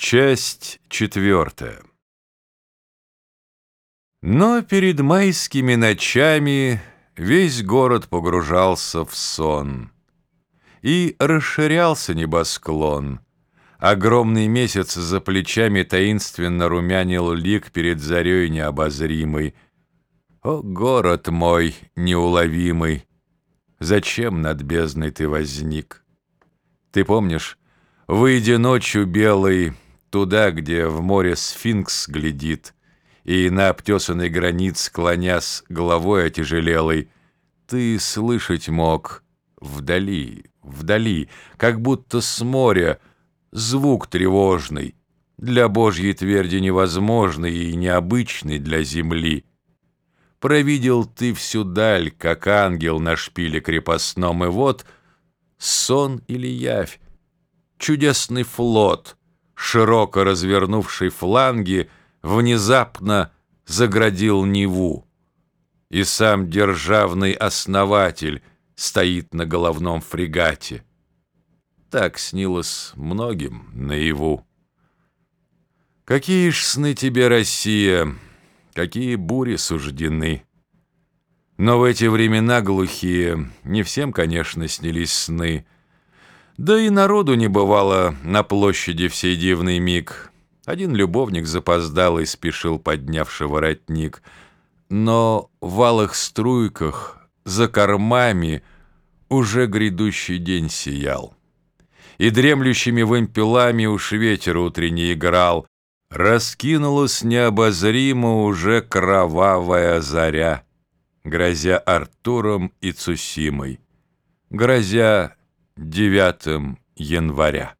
Часть четвертая. Но перед майскими ночами весь город погружался в сон. И расширялся небосклон. Огромный месяц за плечами таинственно румянил лик перед зарей необозримой. О, город мой неуловимый, зачем над бездной ты возник? Ты помнишь, выйдя ночью белой, Туда, где в море сфинкс глядит, И на обтесанный гранит, склонясь головой отяжелелой, Ты слышать мог вдали, вдали, Как будто с моря звук тревожный, Для Божьей тверди невозможный И необычный для земли. Провидел ты всю даль, как ангел на шпиле крепостном, И вот сон или явь, чудесный флот — широко развернувший фланги, внезапно заградил Неву. И сам державный основатель стоит на головном фрегате. Так снилось многим наяву. Какие ж сны тебе, Россия, какие бури суждены. Но в эти времена глухие не всем, конечно, снились сны — да и народу не бывало на площади в сей дивный миг. Один любовник запоздал и спешил, поднявший воротник. Но в алых струйках, за кормами, уже грядущий день сиял. И дремлющими вымпелами уж ветер утренний играл, Раскинулась необозримо уже кровавая заря, Грозя Артуром и Цусимой, грозя 9 января.